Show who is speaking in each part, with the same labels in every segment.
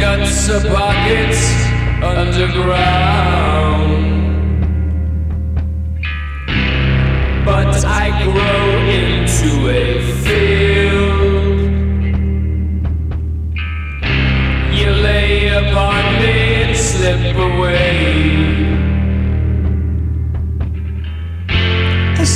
Speaker 1: guts are pockets underground. But I grow into a field. You lay upon me and slip away.
Speaker 2: A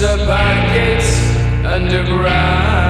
Speaker 1: Guts underground.